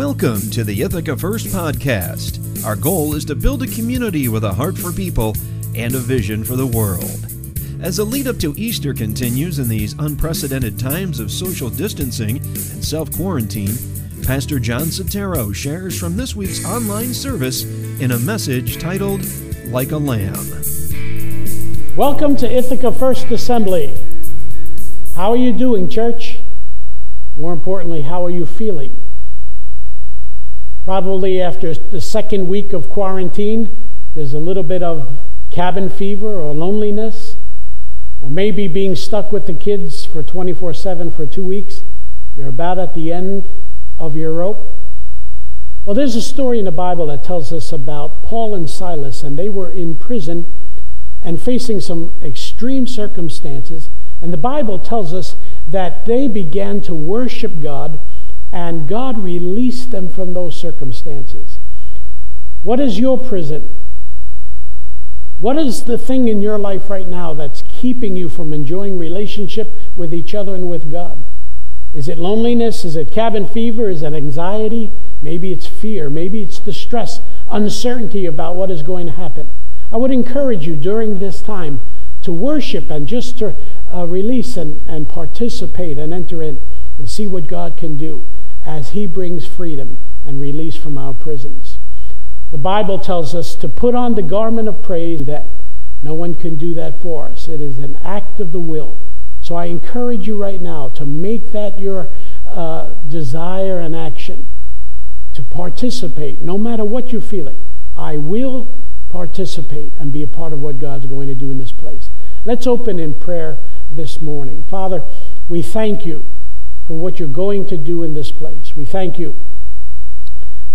Welcome to the Ithaca First podcast. Our goal is to build a community with a heart for people and a vision for the world. As the lead up to Easter continues in these unprecedented times of social distancing and self quarantine, Pastor John Sotero shares from this week's online service in a message titled Like a Lamb. Welcome to Ithaca First Assembly. How are you doing, church? More importantly, how are you feeling? Probably after the second week of quarantine, there's a little bit of cabin fever or loneliness, or maybe being stuck with the kids for 24 7 for two weeks. You're about at the end of your rope. Well, there's a story in the Bible that tells us about Paul and Silas, and they were in prison and facing some extreme circumstances. And the Bible tells us that they began to worship God and God released them from those circumstances. What is your prison? What is the thing in your life right now that's keeping you from enjoying relationship with each other and with God? Is it loneliness? Is it cabin fever? Is it anxiety? Maybe it's fear. Maybe it's the stress, uncertainty about what is going to happen. I would encourage you during this time to worship and just to uh, release and, and participate and enter in and see what God can do as He brings freedom and release from our prisons. The Bible tells us to put on the garment of praise that no one can do that for us. It is an act of the will. So I encourage you right now to make that your uh, desire and action to participate, no matter what you're feeling. I will participate and be a part of what God's going to do in this place. Let's open in prayer this morning. Father, we thank you for what you're going to do in this place. We thank you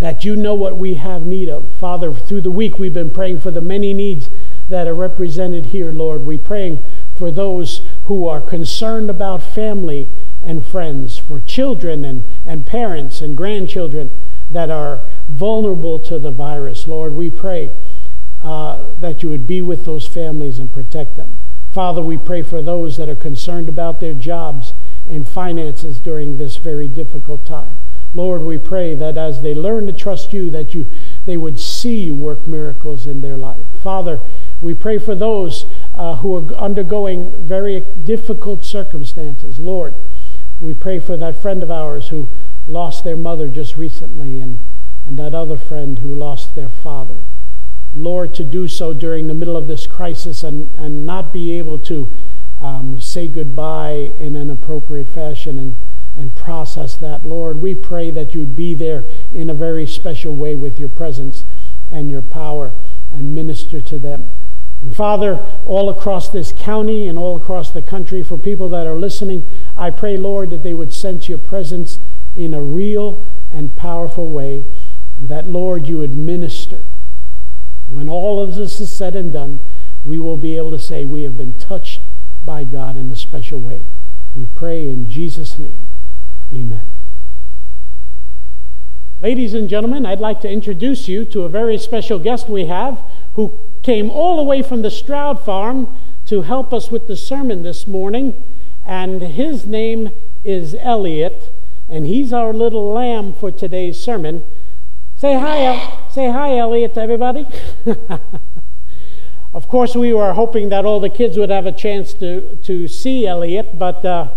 that you know what we have need of. Father, through the week we've been praying for the many needs that are represented here, Lord. We're praying for those who are concerned about family and friends, for children and, and parents and grandchildren that are vulnerable to the virus. Lord, we pray uh, that you would be with those families and protect them. Father, we pray for those that are concerned about their jobs and finances during this very difficult time. Lord, we pray that as they learn to trust you, that you they would see you work miracles in their life. Father, we pray for those uh, who are undergoing very difficult circumstances. Lord, we pray for that friend of ours who lost their mother just recently and, and that other friend who lost their father. Lord, to do so during the middle of this crisis and, and not be able to um, say goodbye in an appropriate fashion and, and process that. Lord, we pray that you'd be there in a very special way with your presence and your power and minister to them. And Father, all across this county and all across the country, for people that are listening, I pray, Lord, that they would sense your presence in a real and powerful way. That, Lord, you would minister. When all of this is said and done, we will be able to say we have been touched by God in a special way. We pray in Jesus' name. Amen. Ladies and gentlemen, I'd like to introduce you to a very special guest we have who came all the way from the Stroud Farm to help us with the sermon this morning. And his name is Elliot, and he's our little lamb for today's sermon. Say hi, El- say hi, Elliot, to everybody. Of course, we were hoping that all the kids would have a chance to, to see Elliot, but uh,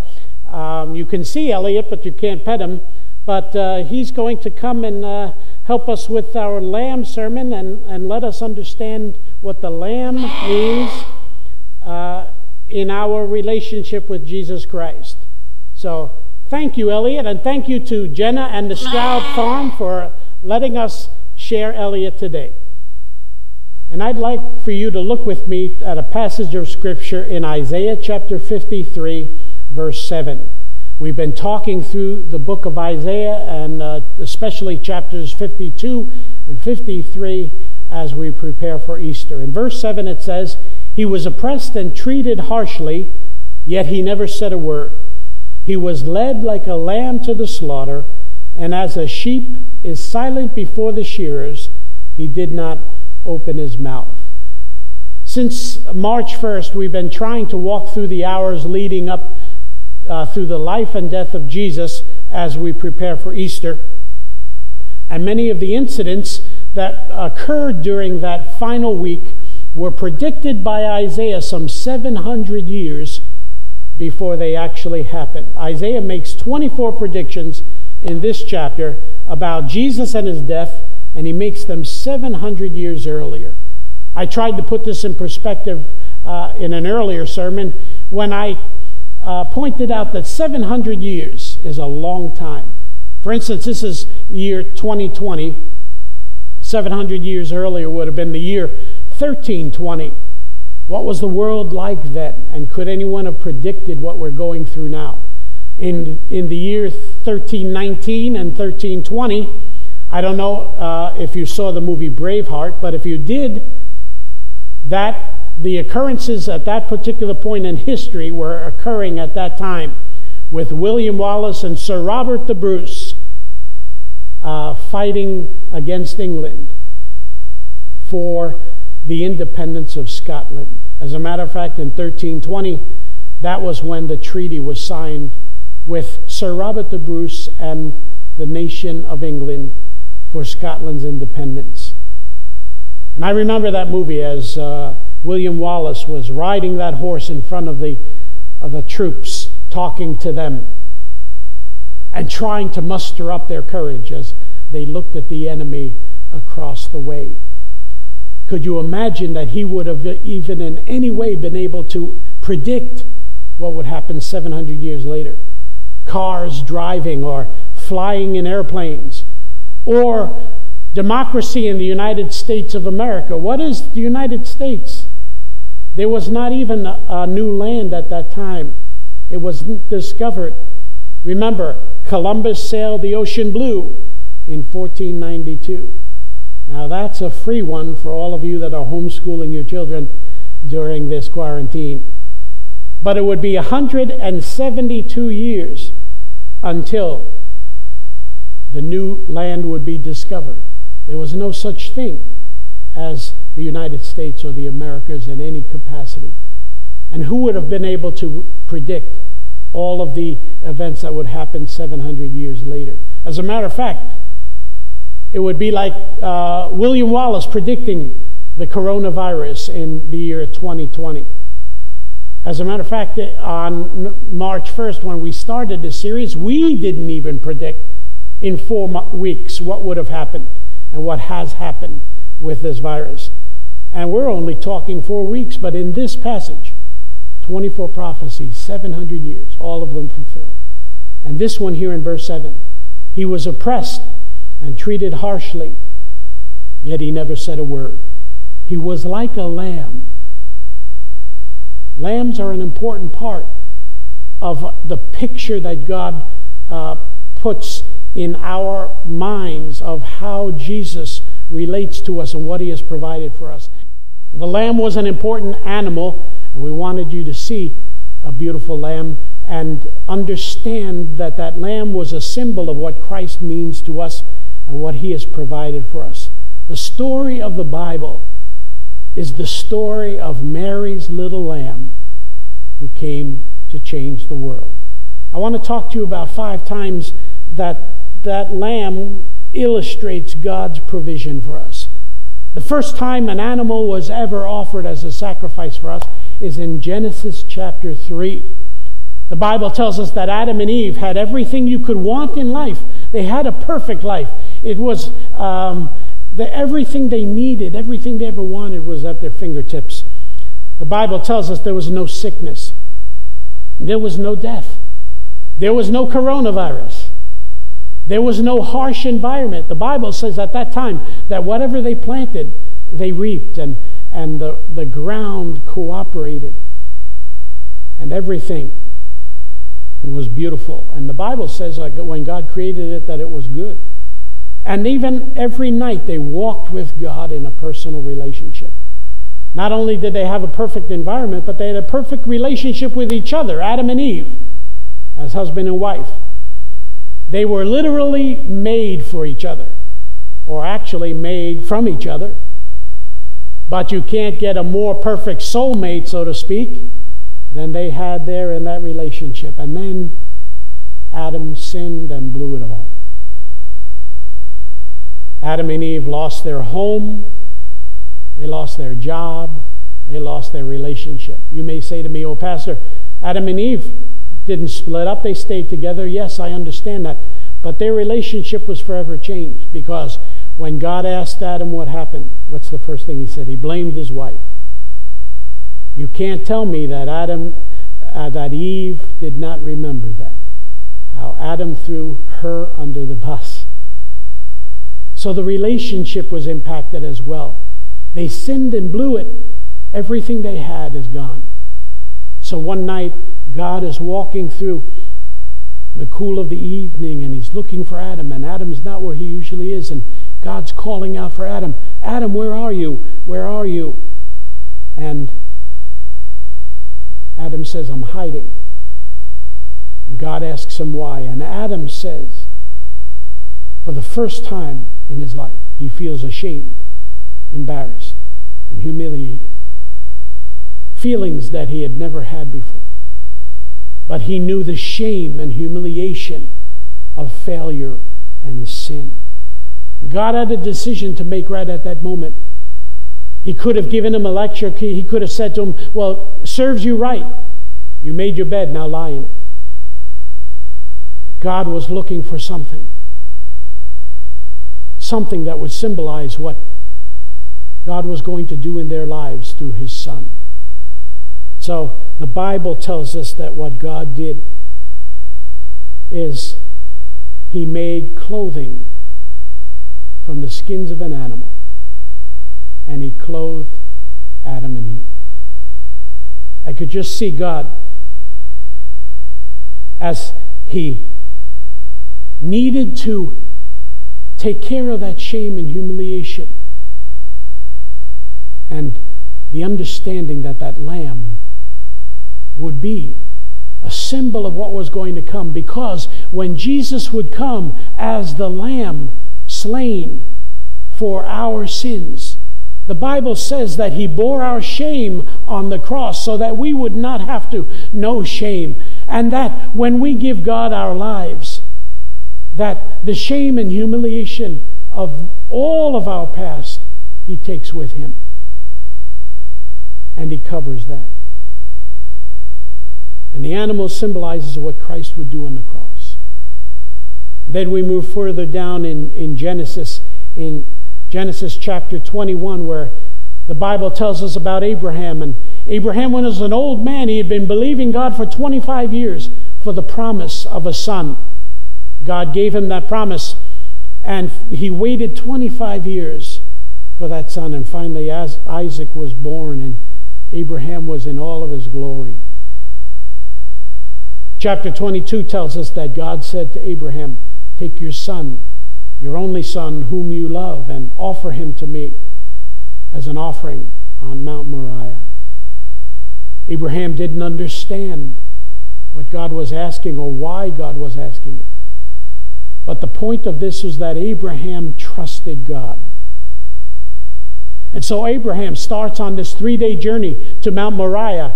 um, you can see Elliot, but you can't pet him. But uh, he's going to come and uh, help us with our lamb sermon and, and let us understand what the lamb means uh, in our relationship with Jesus Christ. So, thank you, Elliot, and thank you to Jenna and the Stroud Farm for letting us share Elliot today. And I'd like for you to look with me at a passage of Scripture in Isaiah chapter 53, verse 7. We've been talking through the book of Isaiah and uh, especially chapters 52 and 53 as we prepare for Easter. In verse 7, it says, He was oppressed and treated harshly, yet he never said a word. He was led like a lamb to the slaughter, and as a sheep is silent before the shearers, he did not open his mouth. Since March 1st, we've been trying to walk through the hours leading up uh, through the life and death of Jesus as we prepare for Easter. And many of the incidents that occurred during that final week were predicted by Isaiah some 700 years before they actually happened. Isaiah makes 24 predictions in this chapter about Jesus and his death, and he makes them 700 years earlier. I tried to put this in perspective uh, in an earlier sermon when I uh, pointed out that 700 years is a long time. For instance, this is year 2020. 700 years earlier would have been the year 1320. What was the world like then? And could anyone have predicted what we're going through now? In, in the year 1319 and 1320, I don't know uh, if you saw the movie Braveheart, but if you did, that the occurrences at that particular point in history were occurring at that time with William Wallace and Sir Robert the Bruce uh, fighting against England for the independence of Scotland. As a matter of fact, in 1320, that was when the treaty was signed with Sir Robert the Bruce and the nation of England for Scotland's independence. And I remember that movie as uh, William Wallace was riding that horse in front of the, of the troops, talking to them and trying to muster up their courage as they looked at the enemy across the way. Could you imagine that he would have even in any way been able to predict what would happen 700 years later? Cars driving or flying in airplanes or democracy in the United States of America. What is the United States? There was not even a, new land at that time. It was discovered. Remember, Columbus sailed the ocean blue in 1492. Now, that's a free one for all of you that are homeschooling your children during this quarantine. But it would be 172 years until the new land would be discovered. There was no such thing as the United States or the Americas in any capacity. And who would have been able to predict all of the events that would happen 700 years later? As a matter of fact, it would be like uh, William Wallace predicting the coronavirus in the year 2020. As a matter of fact, on March 1st, when we started this series, we didn't even predict in four weeks what would have happened and what has happened with this virus. And we're only talking four weeks, but in this passage, 24 prophecies, 700 years, all of them fulfilled. And this one here in verse 7 he was oppressed and treated harshly, yet he never said a word. He was like a lamb. Lambs are an important part of the picture that God uh, puts in our minds of how Jesus relates to us and what he has provided for us. The lamb was an important animal, and we wanted you to see a beautiful lamb and understand that that lamb was a symbol of what Christ means to us and what he has provided for us. The story of the Bible is the story of Mary's little lamb who came to change the world. I want to talk to you about five times that that lamb illustrates God's provision for us. The first time an animal was ever offered as a sacrifice for us is in Genesis chapter 3. The Bible tells us that Adam and Eve had everything you could want in life. They had a perfect life. It was um, the, everything they needed, everything they ever wanted was at their fingertips. The Bible tells us there was no sickness, there was no death, there was no coronavirus. There was no harsh environment. The Bible says at that time that whatever they planted, they reaped, and, and the, the ground cooperated. And everything was beautiful. And the Bible says when God created it that it was good. And even every night they walked with God in a personal relationship. Not only did they have a perfect environment, but they had a perfect relationship with each other, Adam and Eve, as husband and wife. They were literally made for each other, or actually made from each other. But you can't get a more perfect soulmate, so to speak, than they had there in that relationship. And then Adam sinned and blew it all. Adam and Eve lost their home, they lost their job, they lost their relationship. You may say to me, Oh, Pastor, Adam and Eve didn't split up, they stayed together. Yes, I understand that. But their relationship was forever changed because when God asked Adam what happened, what's the first thing he said? He blamed his wife. You can't tell me that Adam, uh, that Eve did not remember that. How Adam threw her under the bus. So the relationship was impacted as well. They sinned and blew it. Everything they had is gone. So one night, God is walking through the cool of the evening and he's looking for Adam, and Adam's not where he usually is. And God's calling out for Adam Adam, where are you? Where are you? And Adam says, I'm hiding. God asks him why. And Adam says, for the first time in his life, he feels ashamed, embarrassed, and humiliated. Feelings that he had never had before. But he knew the shame and humiliation of failure and sin. God had a decision to make right at that moment. He could have given him a lecture. He could have said to him, Well, serves you right. You made your bed, now lie in it. God was looking for something. Something that would symbolize what God was going to do in their lives through his son. So the Bible tells us that what God did is he made clothing from the skins of an animal and he clothed Adam and Eve. I could just see God as he needed to take care of that shame and humiliation and the understanding that that lamb would be a symbol of what was going to come because when Jesus would come as the lamb slain for our sins, the Bible says that he bore our shame on the cross so that we would not have to know shame. And that when we give God our lives, that the shame and humiliation of all of our past, he takes with him. And he covers that. And the animal symbolizes what Christ would do on the cross. Then we move further down in, in Genesis, in Genesis chapter 21, where the Bible tells us about Abraham. And Abraham, when he was an old man, he had been believing God for 25 years for the promise of a son. God gave him that promise, and he waited 25 years for that son. And finally, as Isaac was born, and Abraham was in all of his glory. Chapter 22 tells us that God said to Abraham, Take your son, your only son, whom you love, and offer him to me as an offering on Mount Moriah. Abraham didn't understand what God was asking or why God was asking it. But the point of this was that Abraham trusted God. And so Abraham starts on this three day journey to Mount Moriah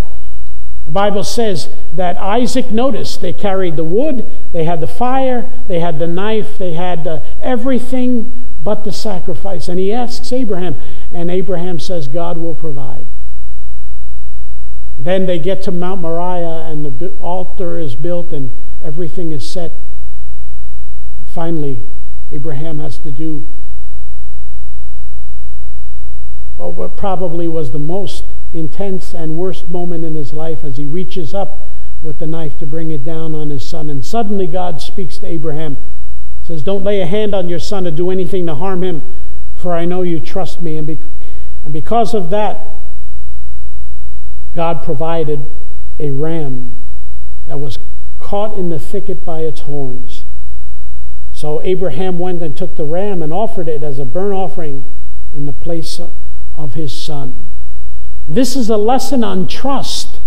the Bible says that Isaac noticed they carried the wood, they had the fire, they had the knife, they had uh, everything but the sacrifice. And he asks Abraham, and Abraham says, God will provide. Then they get to Mount Moriah, and the altar is built, and everything is set. Finally, Abraham has to do what probably was the most intense and worst moment in his life as he reaches up with the knife to bring it down on his son. And suddenly God speaks to Abraham, says, Don't lay a hand on your son or do anything to harm him, for I know you trust me. And, be- and because of that, God provided a ram that was caught in the thicket by its horns. So Abraham went and took the ram and offered it as a burnt offering in the place of his son. This is a lesson on trust.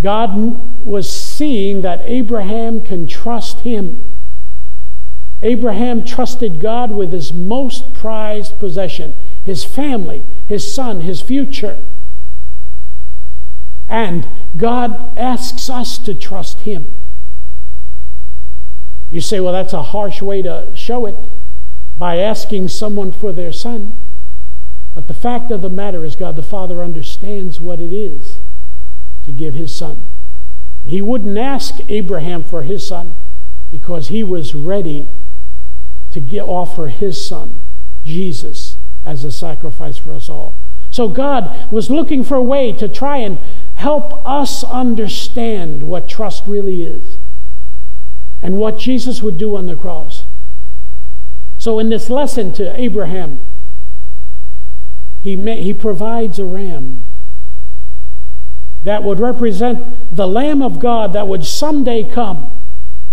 God was seeing that Abraham can trust him. Abraham trusted God with his most prized possession his family, his son, his future. And God asks us to trust him. You say, well, that's a harsh way to show it by asking someone for their son. But the fact of the matter is, God the Father understands what it is to give his son. He wouldn't ask Abraham for his son because he was ready to get, offer his son, Jesus, as a sacrifice for us all. So God was looking for a way to try and help us understand what trust really is and what Jesus would do on the cross. So, in this lesson to Abraham, he, he provides a ram that would represent the Lamb of God that would someday come.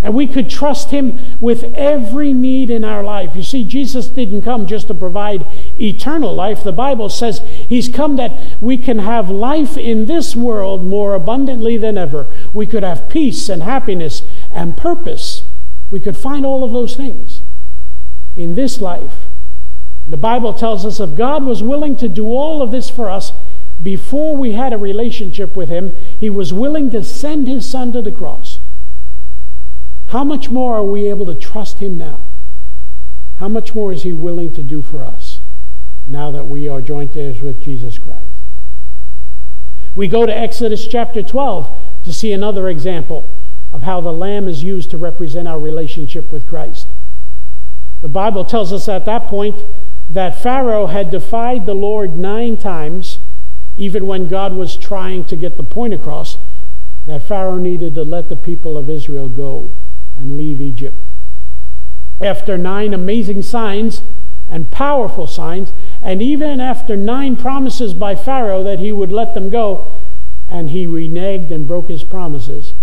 And we could trust him with every need in our life. You see, Jesus didn't come just to provide eternal life. The Bible says he's come that we can have life in this world more abundantly than ever. We could have peace and happiness and purpose. We could find all of those things in this life. The Bible tells us if God was willing to do all of this for us before we had a relationship with Him, He was willing to send His Son to the cross. How much more are we able to trust Him now? How much more is He willing to do for us now that we are joint heirs with Jesus Christ? We go to Exodus chapter 12 to see another example of how the lamb is used to represent our relationship with Christ. The Bible tells us at that point that Pharaoh had defied the Lord nine times, even when God was trying to get the point across that Pharaoh needed to let the people of Israel go and leave Egypt. After nine amazing signs and powerful signs, and even after nine promises by Pharaoh that he would let them go, and he reneged and broke his promises,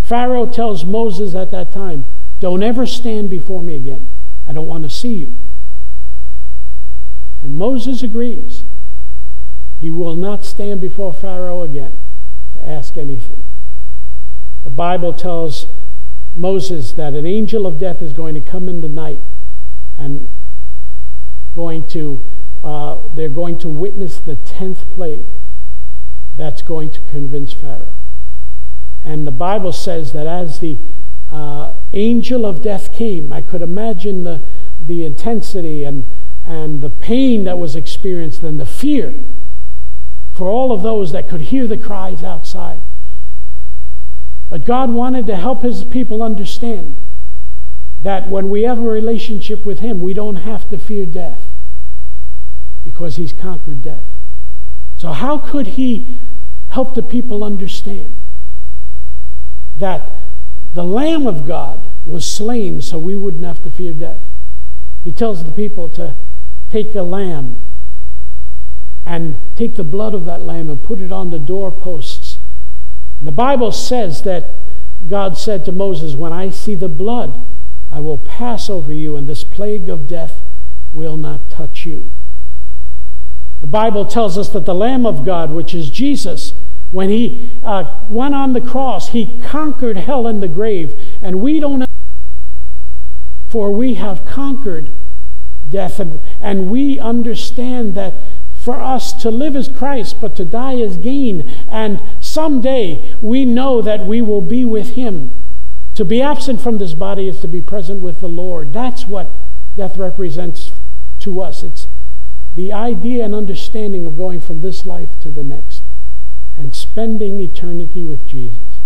Pharaoh tells Moses at that time, Don't ever stand before me again. I don't want to see you. And Moses agrees. He will not stand before Pharaoh again to ask anything. The Bible tells Moses that an angel of death is going to come in the night and going to uh, they're going to witness the tenth plague that's going to convince Pharaoh. And the Bible says that as the uh, angel of death came, I could imagine the, the intensity and, and the pain that was experienced and the fear for all of those that could hear the cries outside. But God wanted to help his people understand that when we have a relationship with him, we don't have to fear death because he's conquered death. So, how could he help the people understand that the Lamb of God was slain so we wouldn't have to fear death? He tells the people to take a lamb and take the blood of that lamb and put it on the doorposts. The Bible says that God said to Moses, When I see the blood, I will pass over you, and this plague of death will not touch you. The Bible tells us that the Lamb of God, which is Jesus, when he uh, went on the cross, he conquered hell and the grave. And we don't, for we have conquered death. And, and we understand that for us to live as Christ, but to die is gain. And someday we know that we will be with Him. To be absent from this body is to be present with the Lord. That's what death represents to us. It's the idea and understanding of going from this life to the next and spending eternity with Jesus.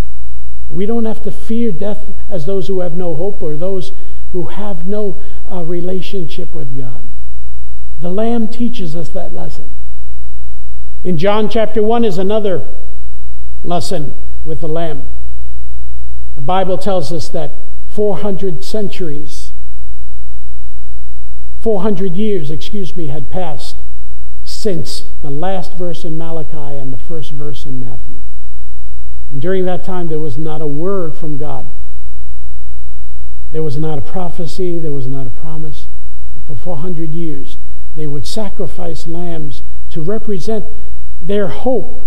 We don't have to fear death as those who have no hope or those who have no uh, relationship with God. The Lamb teaches us that lesson. In John chapter 1 is another lesson with the Lamb. The Bible tells us that 400 centuries, 400 years, excuse me, had passed since the last verse in Malachi and the first verse in Matthew. And during that time, there was not a word from God there was not a prophecy, there was not a promise. For 400 years, they would sacrifice lambs to represent their hope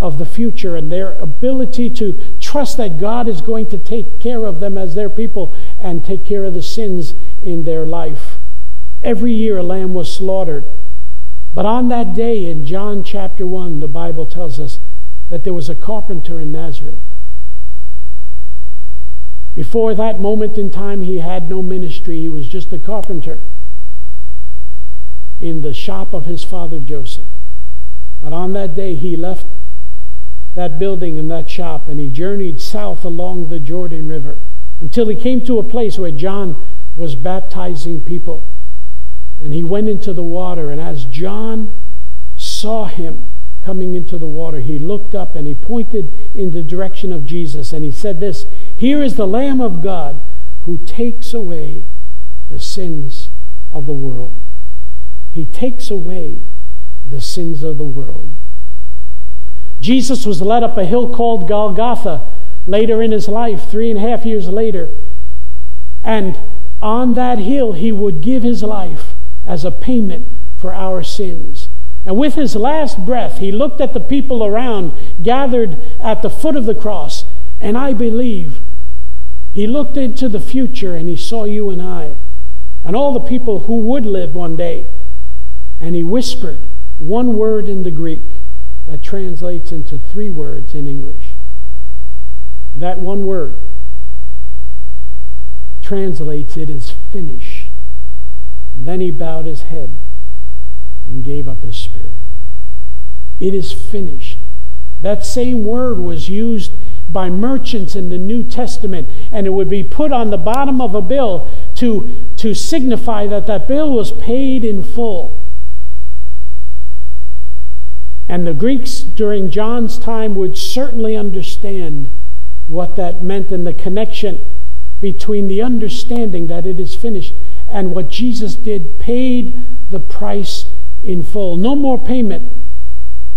of the future and their ability to trust that God is going to take care of them as their people and take care of the sins in their life. Every year a lamb was slaughtered. But on that day in John chapter 1, the Bible tells us that there was a carpenter in Nazareth Before that moment in time, he had no ministry. He was just a carpenter in the shop of his father Joseph. But on that day, he left that building and that shop and he journeyed south along the Jordan River until he came to a place where John was baptizing people. And he went into the water, and as John saw him coming into the water, he looked up and he pointed in the direction of Jesus and he said, This, here is the Lamb of God who takes away the sins of the world. He takes away the sins of the world. Jesus was led up a hill called Golgotha later in his life, three and a half years later. And on that hill, he would give his life as a payment for our sins. And with his last breath, he looked at the people around gathered at the foot of the cross. And I believe he looked into the future and he saw you and I and all the people who would live one day. And he whispered one word in the Greek that translates into three words in English. That one word translates, It is finished. And then he bowed his head and gave up his spirit. It is finished. That same word was used by merchants in the New Testament, and it would be put on the bottom of a bill to, to signify that that bill was paid in full. And the Greeks during John's time would certainly understand what that meant and the connection between the understanding that it is finished and what Jesus did paid the price in full. No more payment.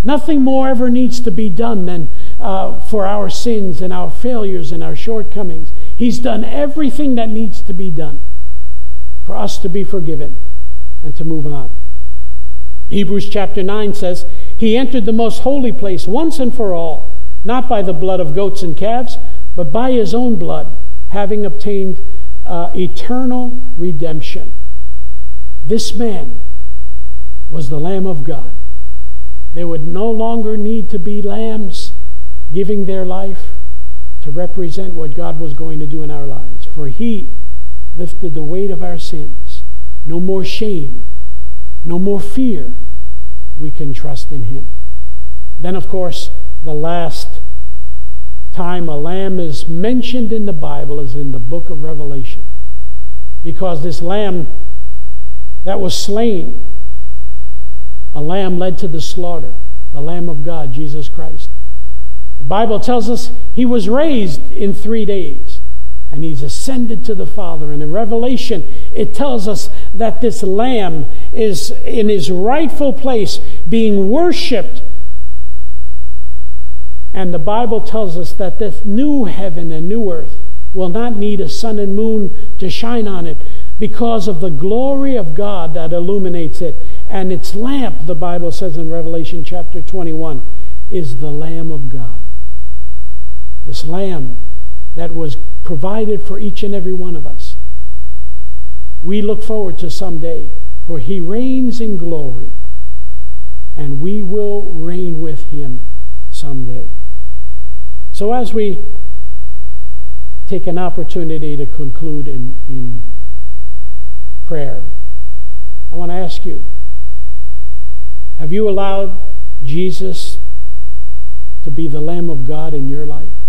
Nothing more ever needs to be done than uh, for our sins and our failures and our shortcomings. He's done everything that needs to be done for us to be forgiven and to move on. Hebrews chapter 9 says, He entered the most holy place once and for all, not by the blood of goats and calves, but by His own blood, having obtained uh, eternal redemption. This man was the Lamb of God. There would no longer need to be lambs giving their life to represent what God was going to do in our lives, for He lifted the weight of our sins. No more shame, no more fear. We can trust in Him. Then, of course, the last time a lamb is mentioned in the Bible is in the book of Revelation. Because this lamb that was slain, a lamb led to the slaughter, the Lamb of God, Jesus Christ. The Bible tells us he was raised in three days and he's ascended to the Father. And in Revelation, it tells us that this Lamb is in his rightful place being worshiped. And the Bible tells us that this new heaven and new earth will not need a sun and moon to shine on it because of the glory of God that illuminates it. And its lamp, the Bible says in Revelation chapter 21, is the Lamb of God. This Lamb that was provided for each and every one of us. We look forward to someday, for he reigns in glory, and we will reign with him someday. So, as we take an opportunity to conclude in, in prayer, I want to ask you have you allowed Jesus to be the Lamb of God in your life?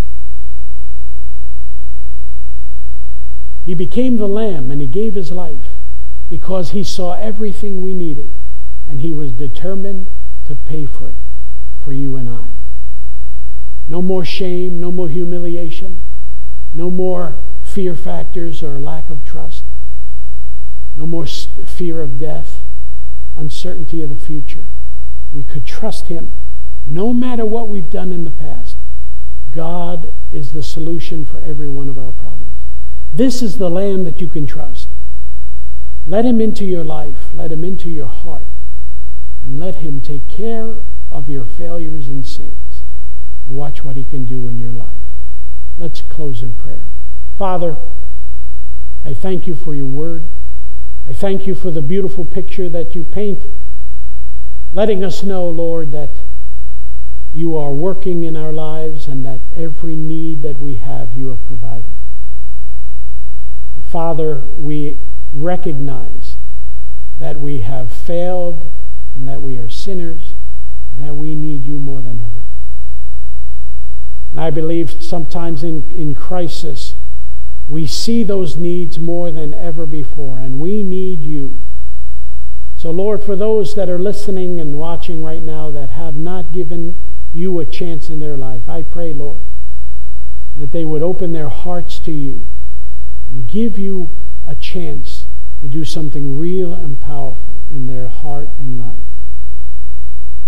He became the lamb and he gave his life because he saw everything we needed and he was determined to pay for it for you and I. No more shame, no more humiliation, no more fear factors or lack of trust, no more fear of death, uncertainty of the future. We could trust him no matter what we've done in the past. God is the solution for every one of our problems. This is the Lamb that you can trust. Let him into your life, let him into your heart, and let him take care of your failures and sins. And watch what he can do in your life. Let's close in prayer. Father, I thank you for your word. I thank you for the beautiful picture that you paint, letting us know, Lord, that you are working in our lives and that every need that we have you have provided. Father, we recognize that we have failed and that we are sinners, that we need you more than ever. And I believe sometimes in, in crisis, we see those needs more than ever before, and we need you. So, Lord, for those that are listening and watching right now that have not given you a chance in their life, I pray, Lord, that they would open their hearts to you give you a chance to do something real and powerful in their heart and life.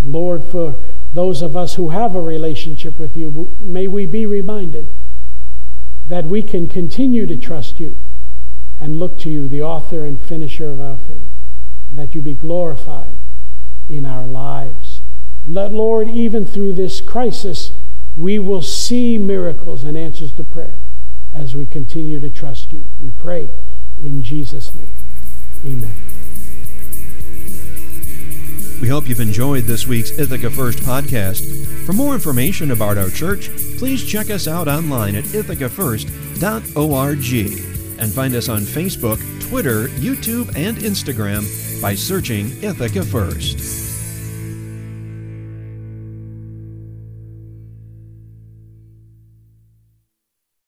Lord, for those of us who have a relationship with you, may we be reminded that we can continue to trust you and look to you, the author and finisher of our faith, that you be glorified in our lives. And that, Lord, even through this crisis, we will see miracles and answers to prayer as we continue to trust you. We pray in Jesus' name. Amen. We hope you've enjoyed this week's Ithaca First podcast. For more information about our church, please check us out online at ithacafirst.org and find us on Facebook, Twitter, YouTube, and Instagram by searching Ithaca First.